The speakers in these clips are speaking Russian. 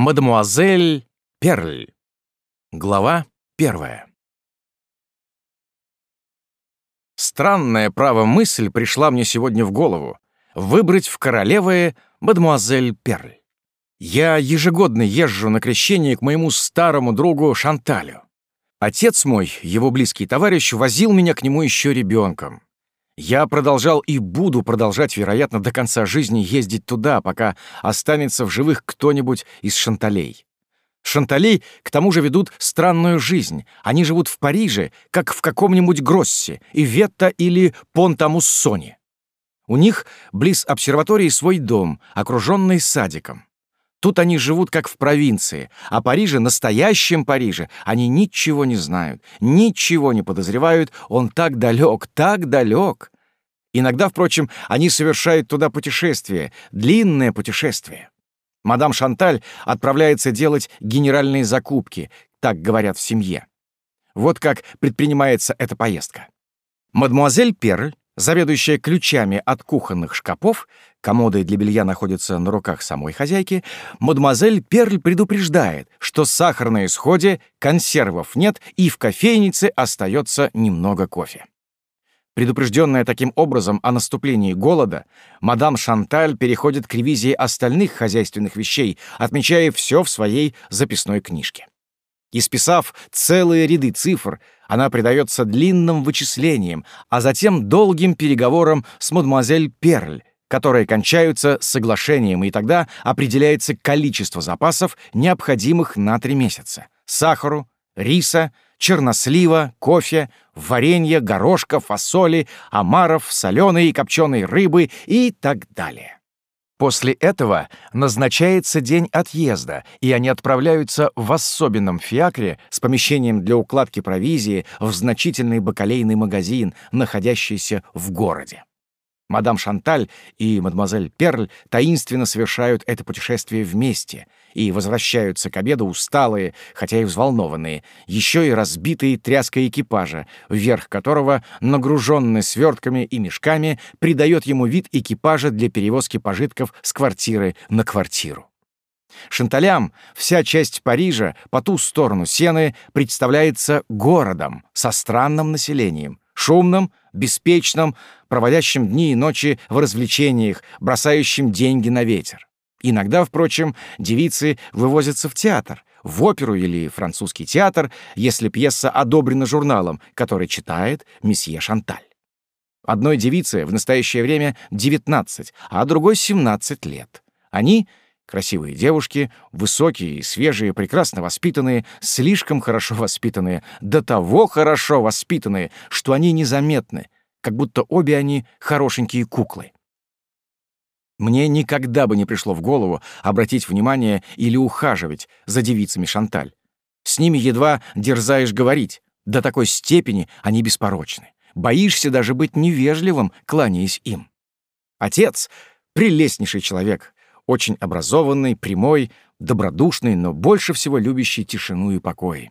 Мадемуазель Перль. Глава первая. Странная право мысль пришла мне сегодня в голову — выбрать в королевы мадемуазель Перль. Я ежегодно езжу на крещение к моему старому другу Шанталю. Отец мой, его близкий товарищ, возил меня к нему еще ребенком. Я продолжал и буду продолжать, вероятно, до конца жизни ездить туда, пока останется в живых кто-нибудь из шанталей. Шанталей, к тому же, ведут странную жизнь. Они живут в Париже, как в каком-нибудь Гроссе, Иветта или Понтамуссоне. У них близ обсерватории свой дом, окруженный садиком. Тут они живут как в провинции, а Париже, настоящем Париже, они ничего не знают, ничего не подозревают, он так далек, так далек. Иногда, впрочем, они совершают туда путешествие, длинное путешествие. Мадам Шанталь отправляется делать генеральные закупки, так говорят в семье. Вот как предпринимается эта поездка. Мадемуазель Перль заведующая ключами от кухонных шкафов, комоды для белья находятся на руках самой хозяйки, мадемуазель Перль предупреждает, что сахар на исходе, консервов нет и в кофейнице остается немного кофе. Предупрежденная таким образом о наступлении голода, мадам Шанталь переходит к ревизии остальных хозяйственных вещей, отмечая все в своей записной книжке. Исписав целые ряды цифр, она предается длинным вычислениям, а затем долгим переговорам с мадемуазель Перль, которые кончаются соглашением, и тогда определяется количество запасов, необходимых на три месяца. Сахару, риса, чернослива, кофе, варенья, горошка, фасоли, омаров, соленой и копченой рыбы и так далее. После этого назначается день отъезда, и они отправляются в особенном фиакре с помещением для укладки провизии в значительный бакалейный магазин, находящийся в городе. Мадам Шанталь и мадемуазель Перль таинственно совершают это путешествие вместе и возвращаются к обеду усталые, хотя и взволнованные, еще и разбитые тряской экипажа, вверх которого, нагруженный свертками и мешками, придает ему вид экипажа для перевозки пожитков с квартиры на квартиру. Шанталям вся часть Парижа по ту сторону Сены представляется городом со странным населением, шумным, беспечным, проводящим дни и ночи в развлечениях, бросающим деньги на ветер. Иногда, впрочем, девицы вывозятся в театр, в оперу или французский театр, если пьеса одобрена журналом, который читает месье Шанталь. Одной девице в настоящее время 19, а другой 17 лет. Они — красивые девушки, высокие, свежие, прекрасно воспитанные, слишком хорошо воспитанные, до того хорошо воспитанные, что они незаметны, как будто обе они хорошенькие куклы. Мне никогда бы не пришло в голову обратить внимание или ухаживать за девицами Шанталь. С ними едва дерзаешь говорить, до такой степени они беспорочны. Боишься даже быть невежливым, кланяясь им. Отец — прелестнейший человек, очень образованный, прямой, добродушный, но больше всего любящий тишину и покой.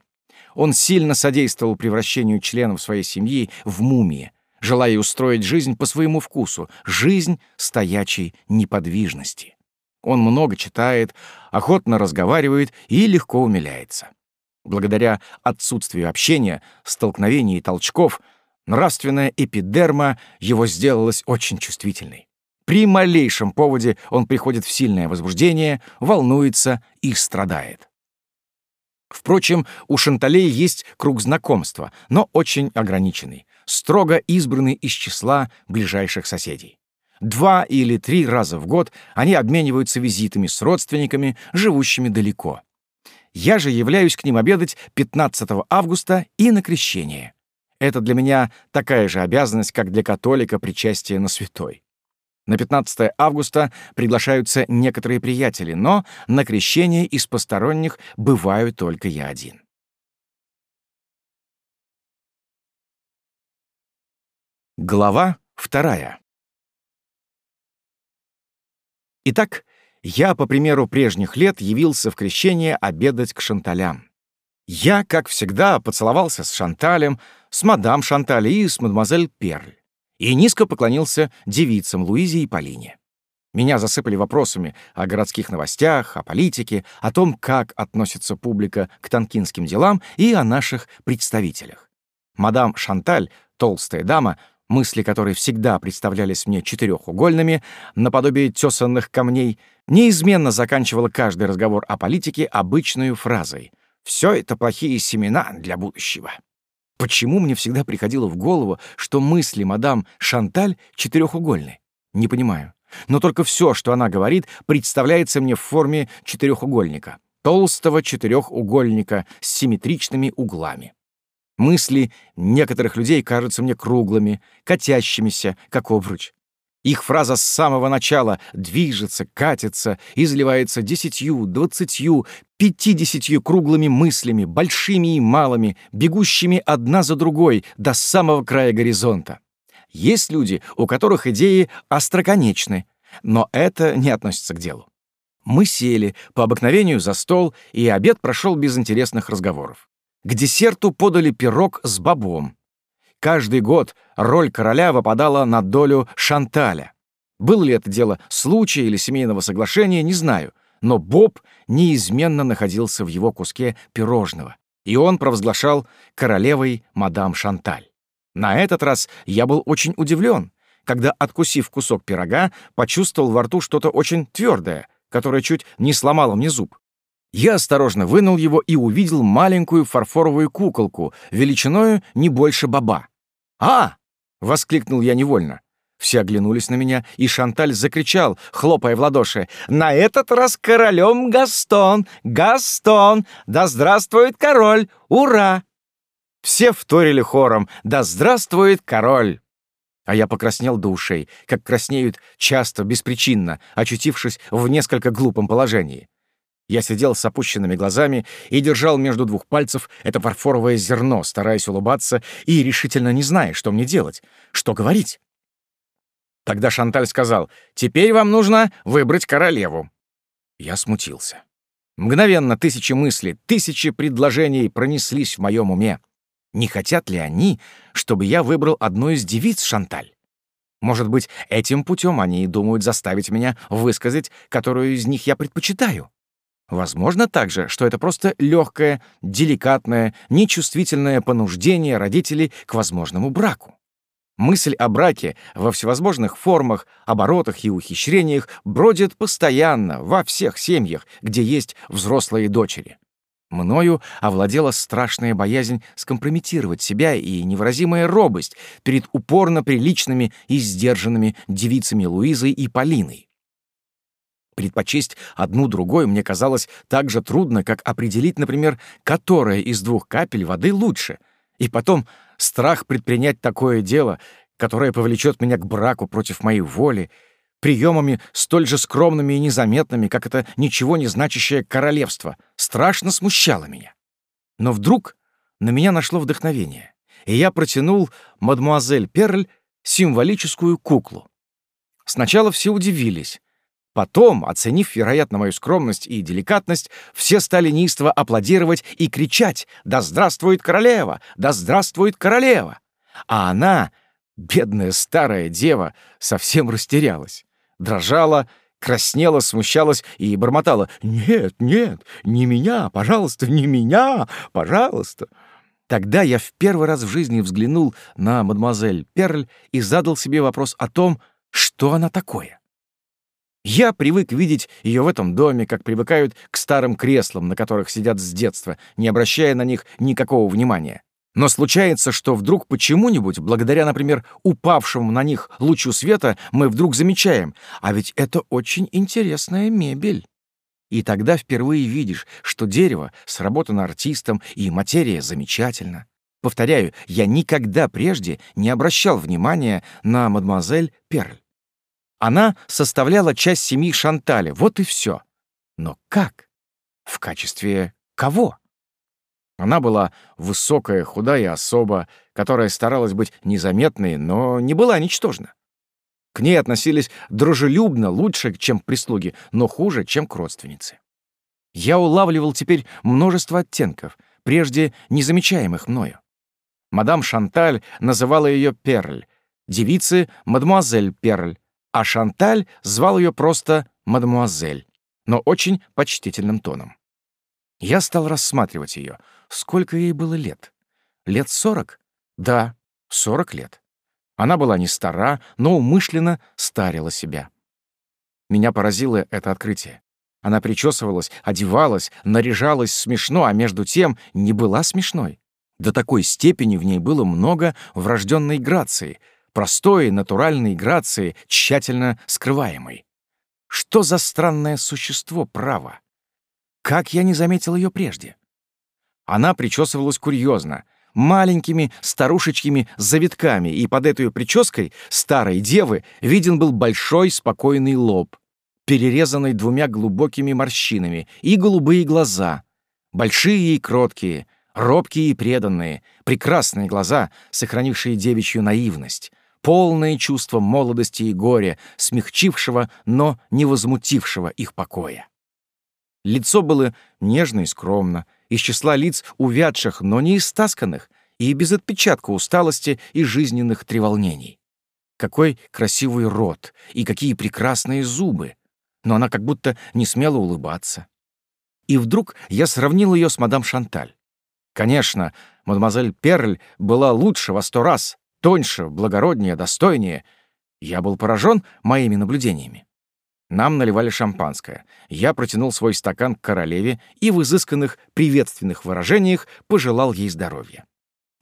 Он сильно содействовал превращению членов своей семьи в мумии, желая устроить жизнь по своему вкусу, жизнь стоячей неподвижности. Он много читает, охотно разговаривает и легко умиляется. Благодаря отсутствию общения, столкновений и толчков, нравственная эпидерма его сделалась очень чувствительной. При малейшем поводе он приходит в сильное возбуждение, волнуется и страдает. Впрочем, у Шанталей есть круг знакомства, но очень ограниченный строго избраны из числа ближайших соседей. Два или три раза в год они обмениваются визитами с родственниками, живущими далеко. Я же являюсь к ним обедать 15 августа и на крещение. Это для меня такая же обязанность, как для католика причастие на святой. На 15 августа приглашаются некоторые приятели, но на крещение из посторонних бываю только я один. Глава вторая. Итак, я, по примеру прежних лет, явился в крещение обедать к Шанталям. Я, как всегда, поцеловался с Шанталем, с мадам Шанталь и с мадемуазель Перль, и низко поклонился девицам Луизе и Полине. Меня засыпали вопросами о городских новостях, о политике, о том, как относится публика к танкинским делам и о наших представителях. Мадам Шанталь, толстая дама, мысли которой всегда представлялись мне четырехугольными, наподобие тесанных камней, неизменно заканчивала каждый разговор о политике обычной фразой «Все это плохие семена для будущего». Почему мне всегда приходило в голову, что мысли мадам Шанталь четырехугольны? Не понимаю. Но только все, что она говорит, представляется мне в форме четырехугольника. Толстого четырехугольника с симметричными углами. Мысли некоторых людей кажутся мне круглыми, катящимися, как обруч. Их фраза с самого начала движется, катится, изливается десятью, двадцатью, пятидесятью круглыми мыслями, большими и малыми, бегущими одна за другой до самого края горизонта. Есть люди, у которых идеи остроконечны, но это не относится к делу. Мы сели по обыкновению за стол, и обед прошел без интересных разговоров. К десерту подали пирог с бобом. Каждый год роль короля выпадала на долю Шанталя. Было ли это дело случая или семейного соглашения, не знаю, но Боб неизменно находился в его куске пирожного, и он провозглашал королевой мадам Шанталь. На этот раз я был очень удивлен, когда, откусив кусок пирога, почувствовал во рту что-то очень твердое, которое чуть не сломало мне зуб. Я осторожно вынул его и увидел маленькую фарфоровую куколку, величиною не больше баба. «А!» — воскликнул я невольно. Все оглянулись на меня, и Шанталь закричал, хлопая в ладоши. «На этот раз королем Гастон! Гастон! Да здравствует король! Ура!» Все вторили хором «Да здравствует король!» А я покраснел до ушей, как краснеют часто, беспричинно, очутившись в несколько глупом положении. Я сидел с опущенными глазами и держал между двух пальцев это фарфоровое зерно, стараясь улыбаться и решительно не зная, что мне делать, что говорить. Тогда Шанталь сказал, «Теперь вам нужно выбрать королеву». Я смутился. Мгновенно тысячи мыслей, тысячи предложений пронеслись в моем уме. Не хотят ли они, чтобы я выбрал одну из девиц Шанталь? Может быть, этим путем они и думают заставить меня высказать, которую из них я предпочитаю? Возможно также, что это просто легкое, деликатное, нечувствительное понуждение родителей к возможному браку. Мысль о браке во всевозможных формах, оборотах и ухищрениях бродит постоянно во всех семьях, где есть взрослые дочери. Мною овладела страшная боязнь скомпрометировать себя и невыразимая робость перед упорно приличными и сдержанными девицами Луизой и Полиной. Предпочесть одну другой мне казалось так же трудно, как определить, например, которая из двух капель воды лучше. И потом страх предпринять такое дело, которое повлечет меня к браку против моей воли, приемами столь же скромными и незаметными, как это ничего не значащее королевство, страшно смущало меня. Но вдруг на меня нашло вдохновение, и я протянул мадмуазель Перль символическую куклу. Сначала все удивились. Потом, оценив, вероятно, мою скромность и деликатность, все стали неистово аплодировать и кричать «Да здравствует королева! Да здравствует королева!» А она, бедная старая дева, совсем растерялась дрожала, краснела, смущалась и бормотала «Нет, нет, не меня, пожалуйста, не меня, пожалуйста». Тогда я в первый раз в жизни взглянул на мадемуазель Перль и задал себе вопрос о том, что она такое. Я привык видеть ее в этом доме, как привыкают к старым креслам, на которых сидят с детства, не обращая на них никакого внимания. Но случается, что вдруг почему-нибудь, благодаря, например, упавшему на них лучу света, мы вдруг замечаем, а ведь это очень интересная мебель. И тогда впервые видишь, что дерево сработано артистом и материя замечательна. Повторяю, я никогда прежде не обращал внимания на мадемуазель Перль. Она составляла часть семьи Шанталя, вот и все. Но как? В качестве кого? Она была высокая, худая особа, которая старалась быть незаметной, но не была ничтожна. К ней относились дружелюбно, лучше, чем к прислуге, но хуже, чем к родственнице. Я улавливал теперь множество оттенков, прежде незамечаемых мною. Мадам Шанталь называла ее Перль, девицы — мадемуазель Перль, а Шанталь звал ее просто мадемуазель, но очень почтительным тоном. Я стал рассматривать ее. Сколько ей было лет? Лет сорок? Да, сорок лет. Она была не стара, но умышленно старила себя. Меня поразило это открытие. Она причесывалась, одевалась, наряжалась смешно, а между тем не была смешной. До такой степени в ней было много врожденной грации, простой, натуральной грации, тщательно скрываемой. Что за странное существо право? Как я не заметил ее прежде? Она причесывалась курьезно, маленькими старушечьими завитками, и под этой прической старой девы виден был большой спокойный лоб, перерезанный двумя глубокими морщинами, и голубые глаза, большие и кроткие, робкие и преданные, прекрасные глаза, сохранившие девичью наивность, полное чувство молодости и горя, смягчившего, но не возмутившего их покоя. Лицо было нежно и скромно, из числа лиц увядших, но не истасканных, и без отпечатка усталости и жизненных треволнений. Какой красивый рот и какие прекрасные зубы! Но она как будто не смела улыбаться. И вдруг я сравнил ее с мадам Шанталь. Конечно, мадемуазель Перль была лучше во сто раз, тоньше, благороднее, достойнее. Я был поражен моими наблюдениями. Нам наливали шампанское. Я протянул свой стакан к королеве и в изысканных приветственных выражениях пожелал ей здоровья.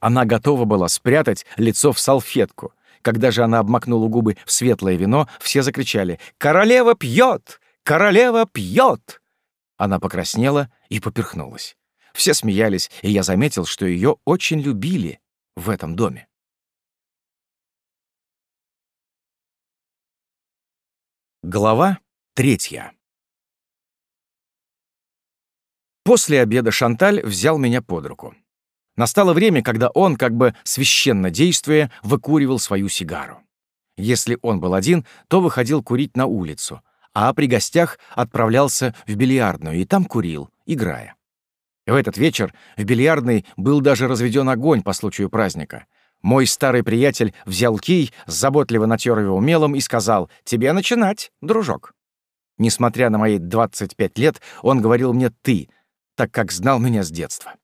Она готова была спрятать лицо в салфетку. Когда же она обмакнула губы в светлое вино, все закричали «Королева пьет! Королева пьет!» Она покраснела и поперхнулась. Все смеялись, и я заметил, что ее очень любили в этом доме. Глава третья. После обеда Шанталь взял меня под руку. Настало время, когда он, как бы священно действуя, выкуривал свою сигару. Если он был один, то выходил курить на улицу, а при гостях отправлялся в бильярдную и там курил, играя. В этот вечер в бильярдной был даже разведен огонь по случаю праздника — мой старый приятель взял кий, заботливо натер его мелом и сказал «Тебе начинать, дружок». Несмотря на мои 25 лет, он говорил мне «ты», так как знал меня с детства.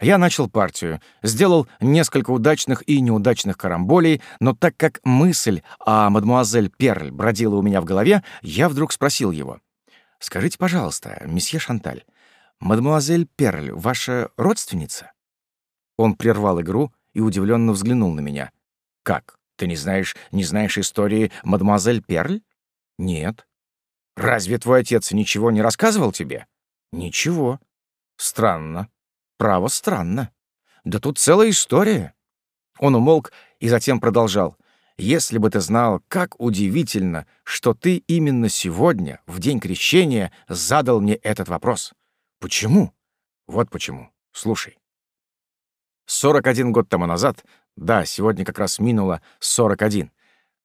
Я начал партию, сделал несколько удачных и неудачных карамболей, но так как мысль о мадмуазель Перль бродила у меня в голове, я вдруг спросил его. «Скажите, пожалуйста, месье Шанталь, мадмуазель Перль ваша родственница?» Он прервал игру, и удивленно взглянул на меня. «Как? Ты не знаешь, не знаешь истории мадемуазель Перль?» «Нет». «Разве твой отец ничего не рассказывал тебе?» «Ничего». «Странно. Право, странно. Да тут целая история». Он умолк и затем продолжал. «Если бы ты знал, как удивительно, что ты именно сегодня, в день крещения, задал мне этот вопрос. Почему? Вот почему. Слушай. 41 год тому назад, да, сегодня как раз минуло 41,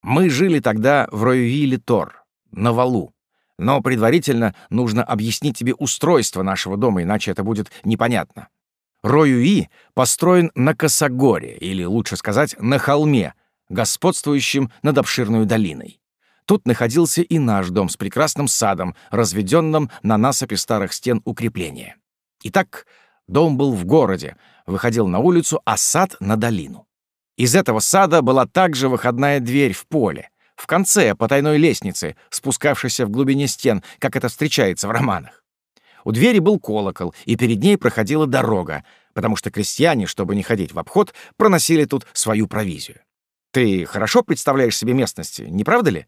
мы жили тогда в Роювилле-Тор, на валу. Но предварительно нужно объяснить тебе устройство нашего дома, иначе это будет непонятно. Роюи построен на Косогоре, или лучше сказать, на холме, господствующем над обширной долиной. Тут находился и наш дом с прекрасным садом, разведенным на насыпи старых стен укрепления. Итак, дом был в городе, выходил на улицу, а сад — на долину. Из этого сада была также выходная дверь в поле, в конце потайной лестницы, спускавшейся в глубине стен, как это встречается в романах. У двери был колокол, и перед ней проходила дорога, потому что крестьяне, чтобы не ходить в обход, проносили тут свою провизию. Ты хорошо представляешь себе местности, не правда ли?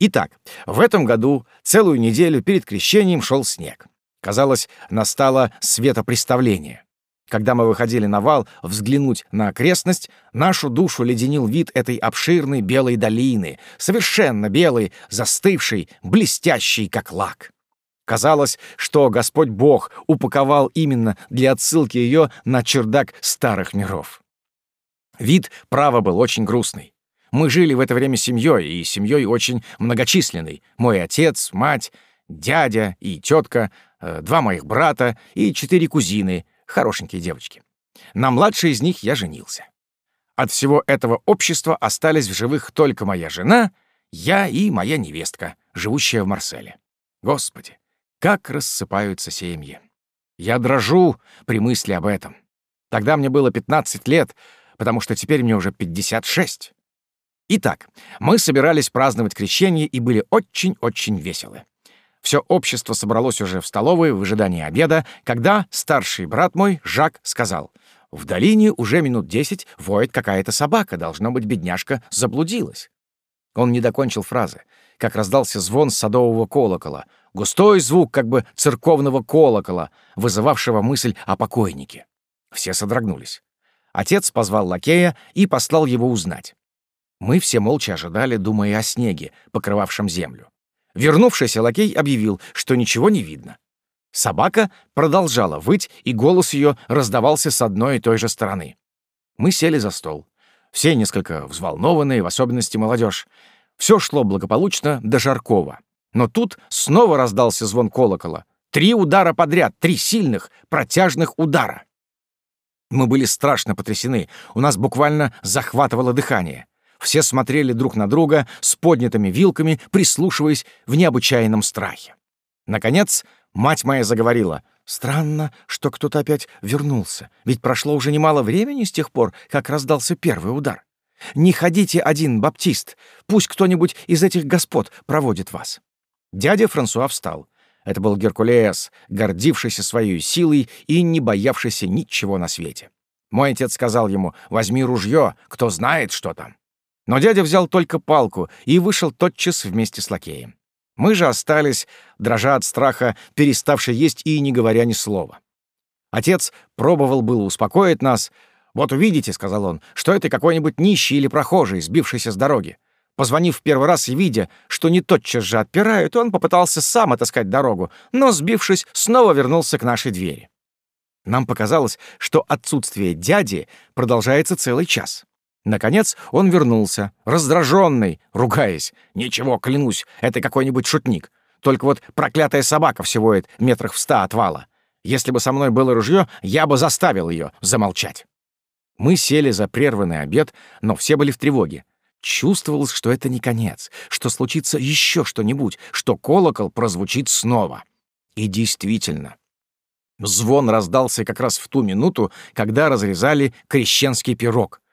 Итак, в этом году целую неделю перед крещением шел снег. Казалось, настало светопреставление. Когда мы выходили на вал взглянуть на окрестность, нашу душу леденил вид этой обширной белой долины, совершенно белой, застывшей, блестящей, как лак. Казалось, что Господь Бог упаковал именно для отсылки ее на чердак старых миров. Вид, право, был очень грустный. Мы жили в это время семьей, и семьей очень многочисленной. Мой отец, мать, дядя и тетка, э, два моих брата и четыре кузины — хорошенькие девочки. На младшей из них я женился. От всего этого общества остались в живых только моя жена Я и моя невестка, живущая в Марселе. Господи, как рассыпаются семьи. Я дрожу при мысли об этом. Тогда мне было 15 лет, потому что теперь мне уже 56. Итак, мы собирались праздновать крещение и были очень-очень веселы. Все общество собралось уже в столовой в ожидании обеда, когда старший брат мой, Жак, сказал, «В долине уже минут десять воет какая-то собака, должно быть, бедняжка заблудилась». Он не докончил фразы, как раздался звон садового колокола, густой звук как бы церковного колокола, вызывавшего мысль о покойнике. Все содрогнулись. Отец позвал лакея и послал его узнать. Мы все молча ожидали, думая о снеге, покрывавшем землю. Вернувшийся лакей объявил, что ничего не видно. Собака продолжала выть, и голос ее раздавался с одной и той же стороны. Мы сели за стол. Все несколько взволнованные, в особенности молодежь. Все шло благополучно до Жаркова. Но тут снова раздался звон колокола. Три удара подряд, три сильных, протяжных удара. Мы были страшно потрясены, у нас буквально захватывало дыхание. Все смотрели друг на друга с поднятыми вилками, прислушиваясь в необычайном страхе. Наконец, мать моя заговорила. «Странно, что кто-то опять вернулся, ведь прошло уже немало времени с тех пор, как раздался первый удар. Не ходите один, баптист, пусть кто-нибудь из этих господ проводит вас». Дядя Франсуа встал. Это был Геркулес, гордившийся своей силой и не боявшийся ничего на свете. Мой отец сказал ему, «Возьми ружье, кто знает, что там». Но дядя взял только палку и вышел тотчас вместе с лакеем. Мы же остались, дрожа от страха, переставши есть и не говоря ни слова. Отец пробовал было успокоить нас. «Вот увидите», — сказал он, — «что это какой-нибудь нищий или прохожий, сбившийся с дороги». Позвонив в первый раз и видя, что не тотчас же отпирают, он попытался сам отыскать дорогу, но, сбившись, снова вернулся к нашей двери. Нам показалось, что отсутствие дяди продолжается целый час. Наконец он вернулся, раздраженный, ругаясь. «Ничего, клянусь, это какой-нибудь шутник. Только вот проклятая собака всего это метрах в ста от вала. Если бы со мной было ружье, я бы заставил ее замолчать». Мы сели за прерванный обед, но все были в тревоге. Чувствовалось, что это не конец, что случится еще что-нибудь, что колокол прозвучит снова. И действительно, звон раздался как раз в ту минуту, когда разрезали крещенский пирог —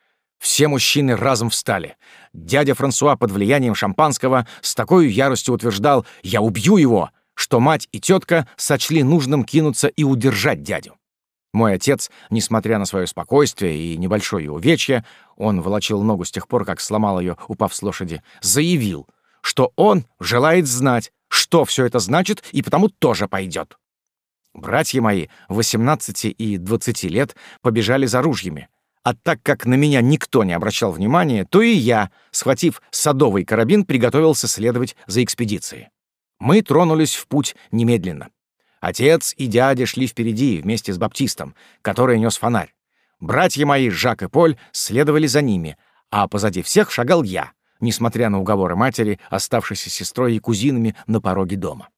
все мужчины разом встали. Дядя Франсуа под влиянием шампанского с такой яростью утверждал «Я убью его!», что мать и тетка сочли нужным кинуться и удержать дядю. Мой отец, несмотря на свое спокойствие и небольшое увечье, он волочил ногу с тех пор, как сломал ее, упав с лошади, заявил, что он желает знать, что все это значит, и потому тоже пойдет. Братья мои, 18 и 20 лет, побежали за ружьями, а так как на меня никто не обращал внимания, то и я, схватив садовый карабин, приготовился следовать за экспедицией. Мы тронулись в путь немедленно. Отец и дядя шли впереди вместе с Баптистом, который нес фонарь. Братья мои, Жак и Поль, следовали за ними, а позади всех шагал я, несмотря на уговоры матери, оставшейся сестрой и кузинами на пороге дома.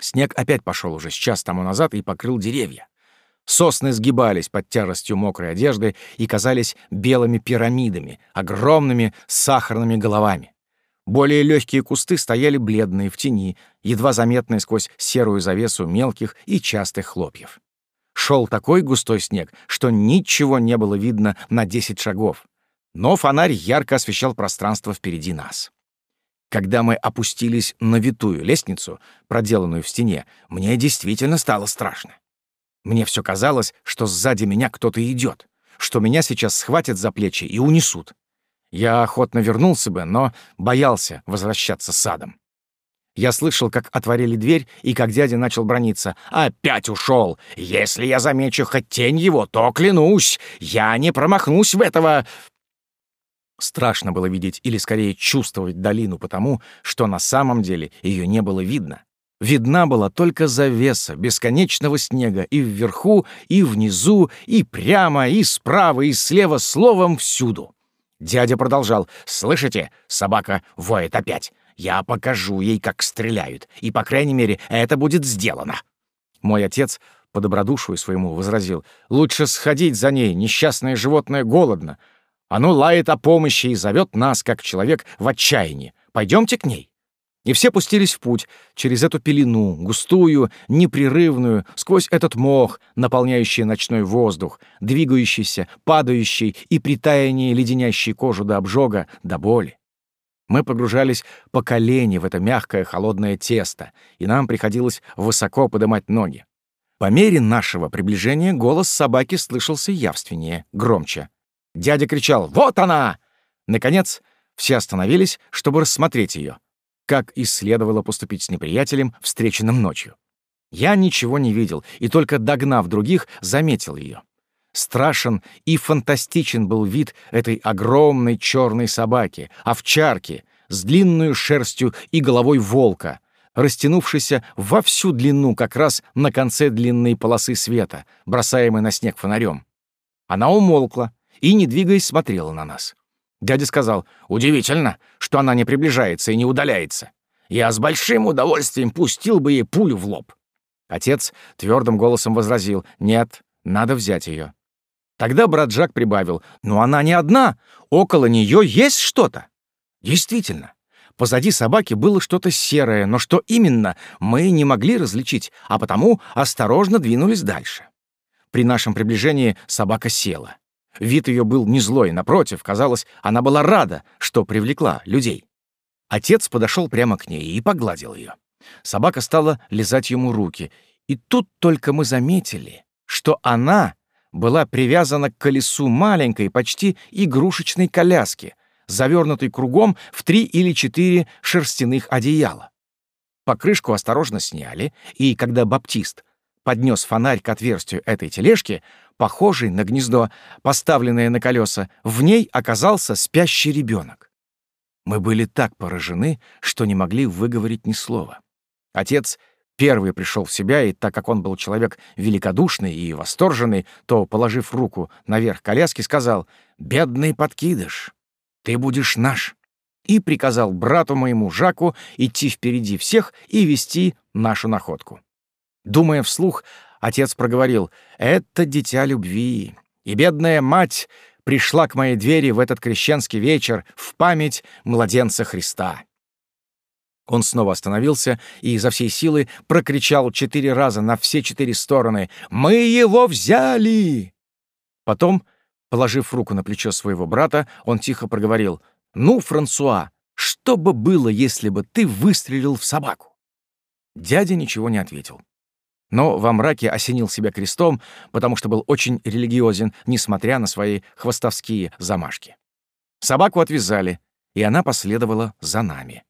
Снег опять пошел уже с час тому назад и покрыл деревья. Сосны сгибались под тяжестью мокрой одежды и казались белыми пирамидами, огромными сахарными головами. Более легкие кусты стояли бледные в тени, едва заметные сквозь серую завесу мелких и частых хлопьев. Шел такой густой снег, что ничего не было видно на десять шагов, но фонарь ярко освещал пространство впереди нас. Когда мы опустились на витую лестницу, проделанную в стене, мне действительно стало страшно. Мне все казалось, что сзади меня кто-то идет, что меня сейчас схватят за плечи и унесут. Я охотно вернулся бы, но боялся возвращаться садом. Я слышал, как отворили дверь, и как дядя начал брониться. «Опять ушел! Если я замечу хоть тень его, то, клянусь, я не промахнусь в этого...» Страшно было видеть или, скорее, чувствовать долину потому, что на самом деле ее не было видно. Видна была только завеса бесконечного снега и вверху, и внизу, и прямо, и справа, и слева, словом, всюду. Дядя продолжал. «Слышите? Собака воет опять. Я покажу ей, как стреляют, и, по крайней мере, это будет сделано». Мой отец по добродушию своему возразил. «Лучше сходить за ней, несчастное животное голодно. Оно лает о помощи и зовет нас, как человек, в отчаянии. Пойдемте к ней». И все пустились в путь через эту пелену, густую, непрерывную, сквозь этот мох, наполняющий ночной воздух, двигающийся, падающий и при таянии кожу до обжога, до боли. Мы погружались по колени в это мягкое холодное тесто, и нам приходилось высоко поднимать ноги. По мере нашего приближения голос собаки слышался явственнее, громче. Дядя кричал «Вот она!» Наконец, все остановились, чтобы рассмотреть ее как и следовало поступить с неприятелем, встреченным ночью. Я ничего не видел, и только догнав других, заметил ее. Страшен и фантастичен был вид этой огромной черной собаки, овчарки, с длинной шерстью и головой волка, растянувшейся во всю длину как раз на конце длинной полосы света, бросаемой на снег фонарем. Она умолкла и, не двигаясь, смотрела на нас. Дядя сказал, «Удивительно, что она не приближается и не удаляется. Я с большим удовольствием пустил бы ей пулю в лоб». Отец твердым голосом возразил, «Нет, надо взять ее». Тогда брат Жак прибавил, «Но она не одна, около нее есть что-то». Действительно, позади собаки было что-то серое, но что именно, мы не могли различить, а потому осторожно двинулись дальше. При нашем приближении собака села. Вид ее был не злой, напротив, казалось, она была рада, что привлекла людей. Отец подошел прямо к ней и погладил ее. Собака стала лизать ему руки, и тут только мы заметили, что она была привязана к колесу маленькой, почти игрушечной коляски, завернутой кругом в три или четыре шерстяных одеяла. Покрышку осторожно сняли, и когда Баптист поднес фонарь к отверстию этой тележки, похожей на гнездо, поставленное на колеса, в ней оказался спящий ребенок. Мы были так поражены, что не могли выговорить ни слова. Отец первый пришел в себя, и так как он был человек великодушный и восторженный, то, положив руку наверх коляски, сказал «Бедный подкидыш, ты будешь наш» и приказал брату моему Жаку идти впереди всех и вести нашу находку. Думая вслух, Отец проговорил, «Это дитя любви, и бедная мать пришла к моей двери в этот крещенский вечер в память младенца Христа». Он снова остановился и изо всей силы прокричал четыре раза на все четыре стороны «Мы его взяли!». Потом, положив руку на плечо своего брата, он тихо проговорил «Ну, Франсуа, что бы было, если бы ты выстрелил в собаку?» Дядя ничего не ответил но во мраке осенил себя крестом, потому что был очень религиозен, несмотря на свои хвостовские замашки. Собаку отвязали, и она последовала за нами.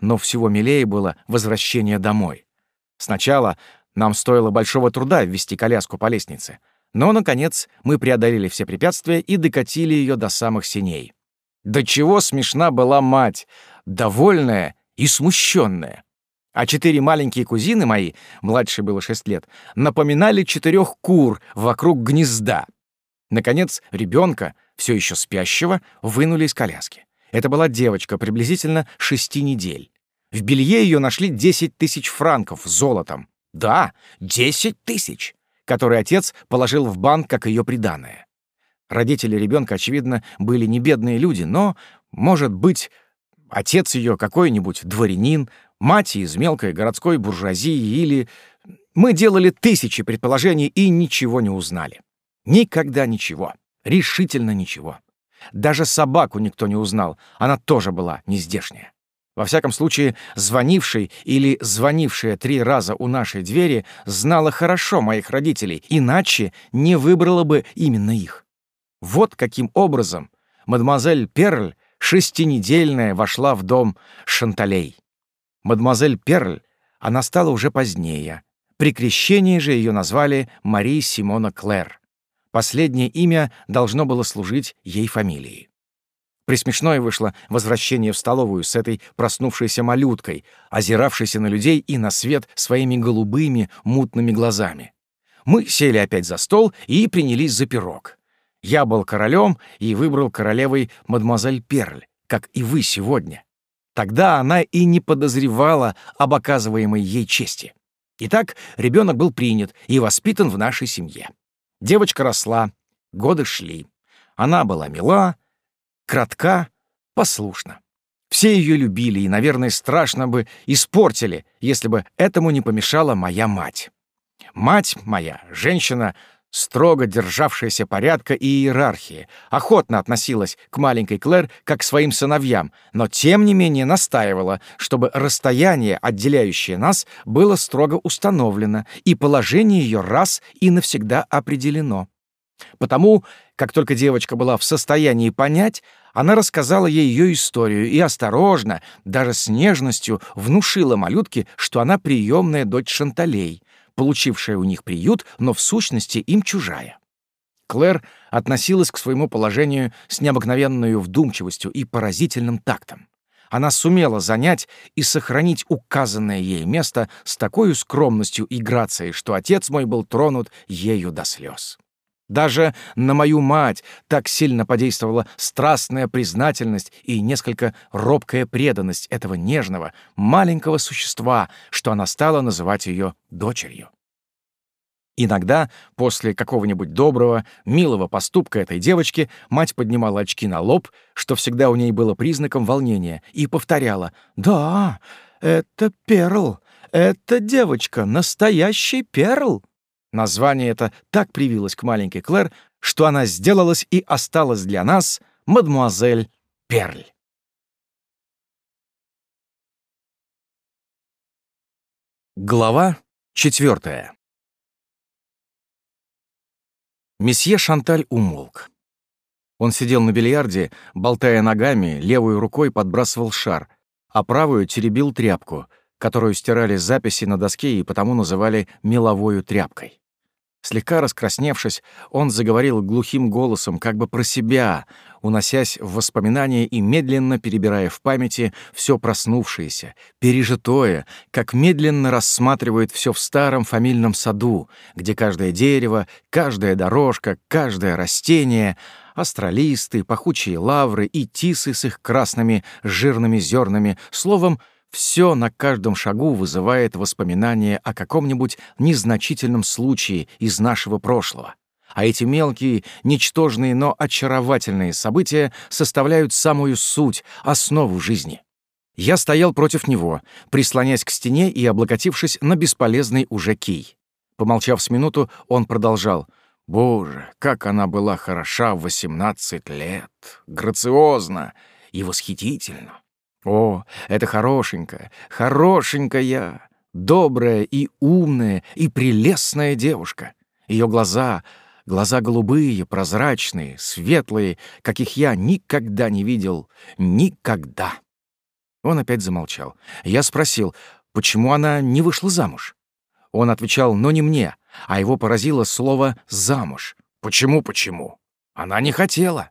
Но всего милее было возвращение домой. Сначала нам стоило большого труда ввести коляску по лестнице, но, наконец, мы преодолели все препятствия и докатили ее до самых синей. До чего смешна была мать, довольная и смущенная. А четыре маленькие кузины мои, младшей было шесть лет, напоминали четырех кур вокруг гнезда. Наконец, ребенка, все еще спящего, вынули из коляски. Это была девочка приблизительно шести недель. В белье ее нашли десять тысяч франков золотом. Да, десять тысяч, которые отец положил в банк как ее приданое. Родители ребенка, очевидно, были не бедные люди, но, может быть, отец ее какой-нибудь дворянин, мать из мелкой городской буржуазии или... Мы делали тысячи предположений и ничего не узнали. Никогда ничего. Решительно ничего. Даже собаку никто не узнал. Она тоже была нездешняя. Во всяком случае, звонивший или звонившая три раза у нашей двери знала хорошо моих родителей, иначе не выбрала бы именно их. Вот каким образом мадемуазель Перль шестинедельная вошла в дом Шанталей. Мадемуазель Перль она стала уже позднее. При крещении же ее назвали Мари Симона Клэр. Последнее имя должно было служить ей фамилией. Присмешное вышло возвращение в столовую с этой проснувшейся малюткой, озиравшейся на людей и на свет своими голубыми мутными глазами. Мы сели опять за стол и принялись за пирог. Я был королем и выбрал королевой мадемуазель Перль, как и вы сегодня. Тогда она и не подозревала об оказываемой ей чести. Итак, ребенок был принят и воспитан в нашей семье. Девочка росла, годы шли. Она была мила, кратка, послушна. Все ее любили и, наверное, страшно бы испортили, если бы этому не помешала моя мать. Мать моя, женщина, строго державшаяся порядка и иерархии, охотно относилась к маленькой Клэр как к своим сыновьям, но тем не менее настаивала, чтобы расстояние, отделяющее нас, было строго установлено, и положение ее раз и навсегда определено. Потому, как только девочка была в состоянии понять, она рассказала ей ее историю и осторожно, даже с нежностью, внушила малютке, что она приемная дочь Шанталей, получившая у них приют, но в сущности им чужая. Клэр относилась к своему положению с необыкновенной вдумчивостью и поразительным тактом. Она сумела занять и сохранить указанное ей место с такой скромностью и грацией, что отец мой был тронут ею до слез. Даже на мою мать так сильно подействовала страстная признательность и несколько робкая преданность этого нежного, маленького существа, что она стала называть ее дочерью. Иногда, после какого-нибудь доброго, милого поступка этой девочки, мать поднимала очки на лоб, что всегда у ней было признаком волнения, и повторяла «Да, это Перл, это девочка, настоящий Перл». Название это так привилось к маленькой Клэр, что она сделалась и осталась для нас мадмуазель Перль. Глава четвертая. Месье Шанталь умолк. Он сидел на бильярде, болтая ногами, левой рукой подбрасывал шар, а правую теребил тряпку, которую стирали записи на доске и потому называли «меловою тряпкой». Слегка раскрасневшись, он заговорил глухим голосом, как бы про себя, уносясь в воспоминания и медленно перебирая в памяти все проснувшееся, пережитое, как медленно рассматривает все в старом фамильном саду, где каждое дерево, каждая дорожка, каждое растение — астролисты, пахучие лавры и тисы с их красными жирными зернами, словом — все на каждом шагу вызывает воспоминания о каком-нибудь незначительном случае из нашего прошлого. А эти мелкие, ничтожные, но очаровательные события составляют самую суть, основу жизни. Я стоял против него, прислонясь к стене и облокотившись на бесполезный уже кий. Помолчав с минуту, он продолжал. «Боже, как она была хороша в восемнадцать лет! Грациозна и восхитительна! О, это хорошенькая, хорошенькая, добрая и умная и прелестная девушка. Ее глаза, глаза голубые, прозрачные, светлые, каких я никогда не видел, никогда. Он опять замолчал. Я спросил, почему она не вышла замуж? Он отвечал, но не мне, а его поразило слово «замуж». Почему, почему? Она не хотела.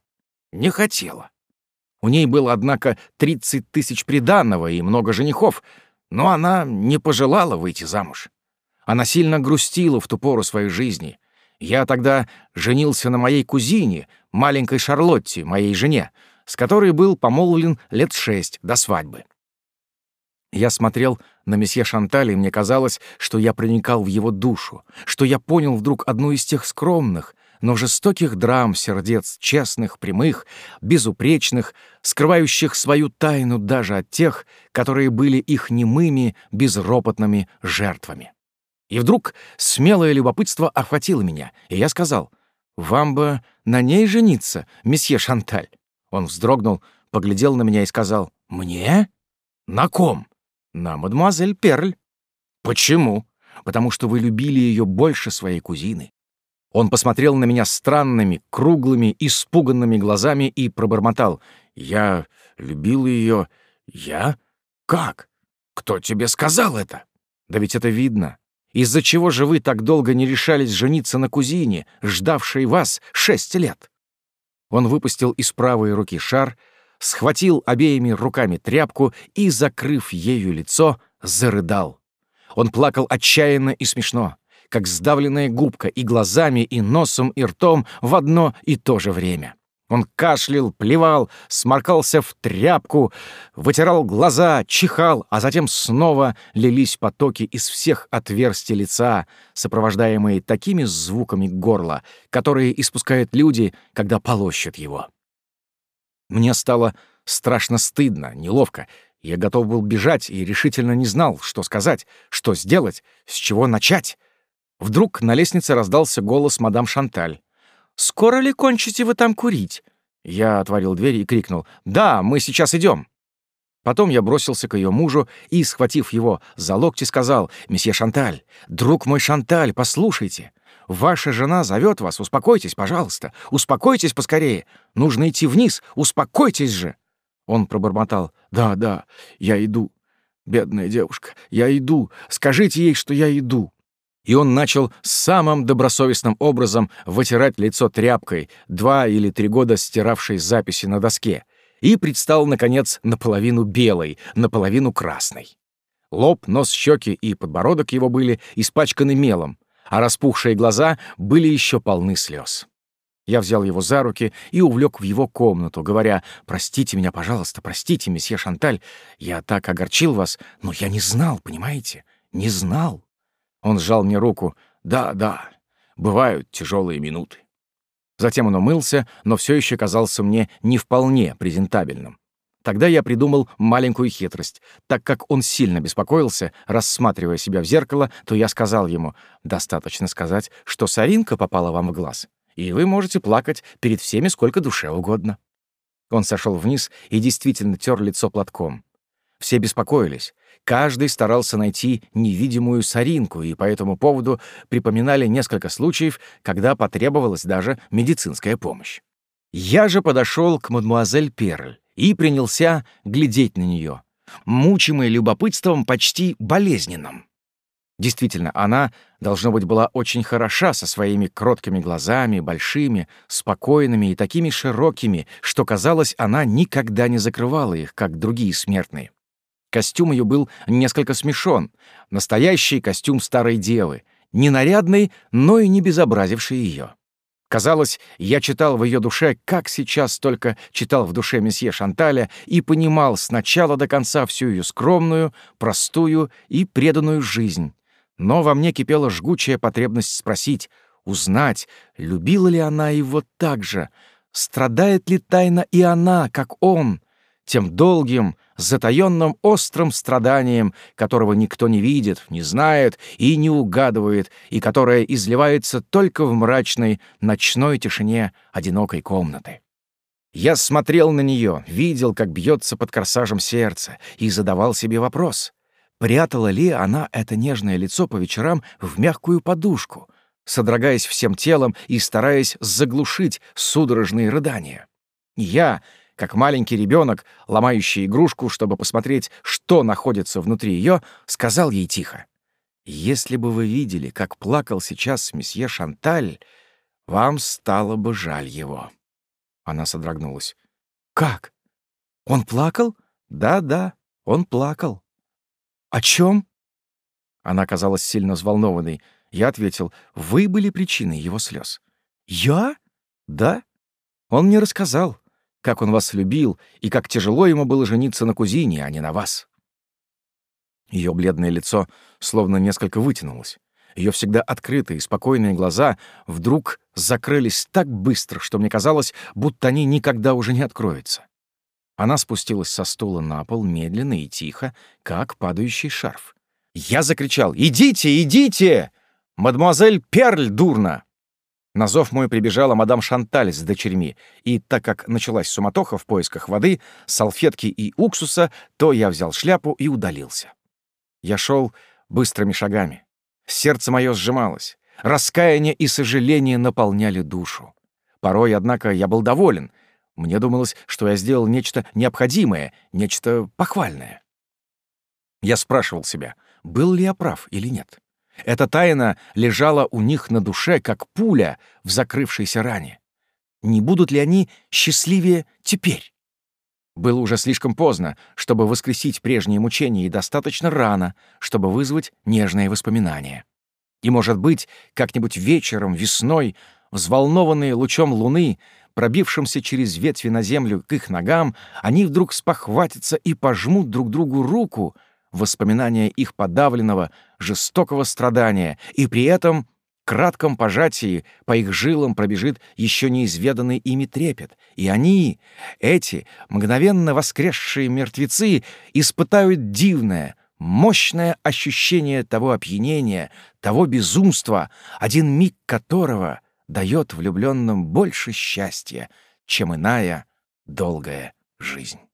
Не хотела. У ней было, однако, 30 тысяч приданного и много женихов, но она не пожелала выйти замуж. Она сильно грустила в ту пору своей жизни. Я тогда женился на моей кузине, маленькой Шарлотте, моей жене, с которой был помолвлен лет шесть до свадьбы. Я смотрел на месье Шанталь, и мне казалось, что я проникал в его душу, что я понял вдруг одну из тех скромных, но жестоких драм сердец честных, прямых, безупречных, скрывающих свою тайну даже от тех, которые были их немыми, безропотными жертвами. И вдруг смелое любопытство охватило меня, и я сказал, «Вам бы на ней жениться, месье Шанталь». Он вздрогнул, поглядел на меня и сказал, «Мне? На ком?» «На мадемуазель Перль». «Почему?» «Потому что вы любили ее больше своей кузины. Он посмотрел на меня странными, круглыми, испуганными глазами и пробормотал. «Я любил ее. Я? Как? Кто тебе сказал это?» «Да ведь это видно. Из-за чего же вы так долго не решались жениться на кузине, ждавшей вас шесть лет?» Он выпустил из правой руки шар, схватил обеими руками тряпку и, закрыв ею лицо, зарыдал. Он плакал отчаянно и смешно как сдавленная губка, и глазами, и носом, и ртом в одно и то же время. Он кашлял, плевал, сморкался в тряпку, вытирал глаза, чихал, а затем снова лились потоки из всех отверстий лица, сопровождаемые такими звуками горла, которые испускают люди, когда полощут его. Мне стало страшно стыдно, неловко. Я готов был бежать и решительно не знал, что сказать, что сделать, с чего начать. Вдруг на лестнице раздался голос мадам Шанталь. «Скоро ли кончите вы там курить?» Я отворил дверь и крикнул «Да, мы сейчас идем». Потом я бросился к ее мужу и, схватив его за локти, сказал «Месье Шанталь, друг мой Шанталь, послушайте, ваша жена зовет вас, успокойтесь, пожалуйста, успокойтесь поскорее, нужно идти вниз, успокойтесь же». Он пробормотал «Да, да, я иду, бедная девушка, я иду, скажите ей, что я иду» и он начал самым добросовестным образом вытирать лицо тряпкой, два или три года стиравшей записи на доске, и предстал, наконец, наполовину белой, наполовину красной. Лоб, нос, щеки и подбородок его были испачканы мелом, а распухшие глаза были еще полны слез. Я взял его за руки и увлек в его комнату, говоря, «Простите меня, пожалуйста, простите, месье Шанталь, я так огорчил вас, но я не знал, понимаете, не знал». Он сжал мне руку. «Да, да, бывают тяжелые минуты». Затем он умылся, но все еще казался мне не вполне презентабельным. Тогда я придумал маленькую хитрость. Так как он сильно беспокоился, рассматривая себя в зеркало, то я сказал ему, «Достаточно сказать, что соринка попала вам в глаз, и вы можете плакать перед всеми сколько душе угодно». Он сошел вниз и действительно тер лицо платком. Все беспокоились. Каждый старался найти невидимую соринку, и по этому поводу припоминали несколько случаев, когда потребовалась даже медицинская помощь. Я же подошел к мадмуазель Перль и принялся глядеть на нее, мучимый любопытством почти болезненным. Действительно, она, должно быть, была очень хороша со своими кроткими глазами, большими, спокойными и такими широкими, что, казалось, она никогда не закрывала их, как другие смертные. Костюм ее был несколько смешон. Настоящий костюм старой девы. Не нарядный, но и не безобразивший ее. Казалось, я читал в ее душе, как сейчас только читал в душе месье Шанталя, и понимал с начала до конца всю ее скромную, простую и преданную жизнь. Но во мне кипела жгучая потребность спросить, узнать, любила ли она его так же, страдает ли тайно и она, как он, тем долгим, затаённым острым страданием, которого никто не видит, не знает и не угадывает, и которое изливается только в мрачной ночной тишине одинокой комнаты. Я смотрел на нее, видел, как бьется под корсажем сердце, и задавал себе вопрос, прятала ли она это нежное лицо по вечерам в мягкую подушку, содрогаясь всем телом и стараясь заглушить судорожные рыдания. Я, как маленький ребенок, ломающий игрушку, чтобы посмотреть, что находится внутри ее, сказал ей тихо. «Если бы вы видели, как плакал сейчас месье Шанталь, вам стало бы жаль его». Она содрогнулась. «Как? Он плакал? Да-да, он плакал. О чем? Она казалась сильно взволнованной. Я ответил, вы были причиной его слез. Я? Да. Он мне рассказал как он вас любил и как тяжело ему было жениться на кузине, а не на вас». Ее бледное лицо словно несколько вытянулось. Ее всегда открытые, спокойные глаза вдруг закрылись так быстро, что мне казалось, будто они никогда уже не откроются. Она спустилась со стула на пол медленно и тихо, как падающий шарф. Я закричал «Идите, идите! Мадемуазель Перль дурно!» На зов мой прибежала мадам Шанталь с дочерьми, и так как началась суматоха в поисках воды, салфетки и уксуса, то я взял шляпу и удалился. Я шел быстрыми шагами. Сердце мое сжималось. Раскаяние и сожаление наполняли душу. Порой, однако, я был доволен. Мне думалось, что я сделал нечто необходимое, нечто похвальное. Я спрашивал себя, был ли я прав или нет. Эта тайна лежала у них на душе, как пуля в закрывшейся ране. Не будут ли они счастливее теперь? Было уже слишком поздно, чтобы воскресить прежние мучения, и достаточно рано, чтобы вызвать нежные воспоминания. И, может быть, как-нибудь вечером, весной, взволнованные лучом луны, пробившимся через ветви на землю к их ногам, они вдруг спохватятся и пожмут друг другу руку — воспоминания их подавленного, жестокого страдания, и при этом кратком пожатии по их жилам пробежит еще неизведанный ими трепет, и они, эти мгновенно воскресшие мертвецы, испытают дивное, мощное ощущение того опьянения, того безумства, один миг которого дает влюбленным больше счастья, чем иная долгая жизнь.